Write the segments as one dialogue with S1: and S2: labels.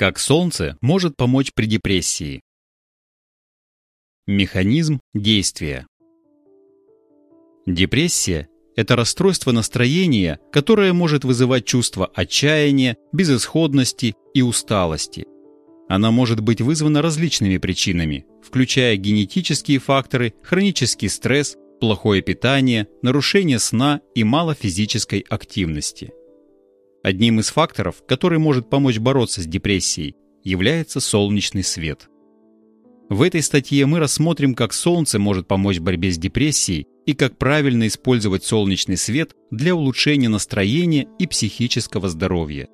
S1: Как солнце может помочь при депрессии? Механизм действия. Депрессия – это расстройство настроения, которое может вызывать чувство отчаяния, безысходности и усталости. Она может быть вызвана различными причинами, включая генетические факторы, хронический стресс, плохое питание, нарушение сна и мало физической активности. Одним из факторов, который может помочь бороться с депрессией, является солнечный свет. В этой статье мы рассмотрим, как солнце может помочь в борьбе с депрессией и как правильно использовать солнечный свет для улучшения настроения и психического здоровья.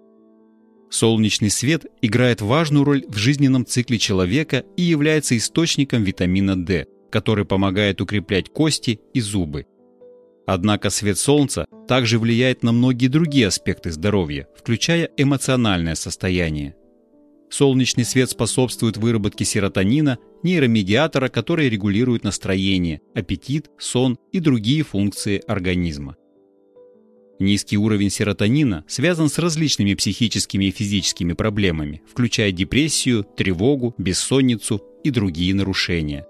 S1: Солнечный свет играет важную роль в жизненном цикле человека и является источником витамина D, который помогает укреплять кости и зубы. Однако свет солнца также влияет на многие другие аспекты здоровья, включая эмоциональное состояние. Солнечный свет способствует выработке серотонина, нейромедиатора, который регулирует настроение, аппетит, сон и другие функции организма. Низкий уровень серотонина связан с различными психическими и физическими проблемами, включая депрессию, тревогу, бессонницу и другие нарушения.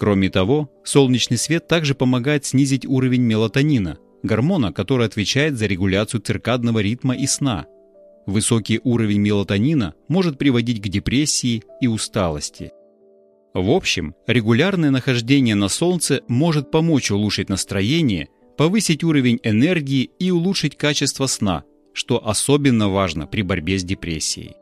S1: Кроме того, солнечный свет также помогает снизить уровень мелатонина, гормона, который отвечает за регуляцию циркадного ритма и сна. Высокий уровень мелатонина может приводить к депрессии и усталости. В общем, регулярное нахождение на солнце может помочь улучшить настроение, повысить уровень энергии и улучшить качество сна, что особенно важно при борьбе с депрессией.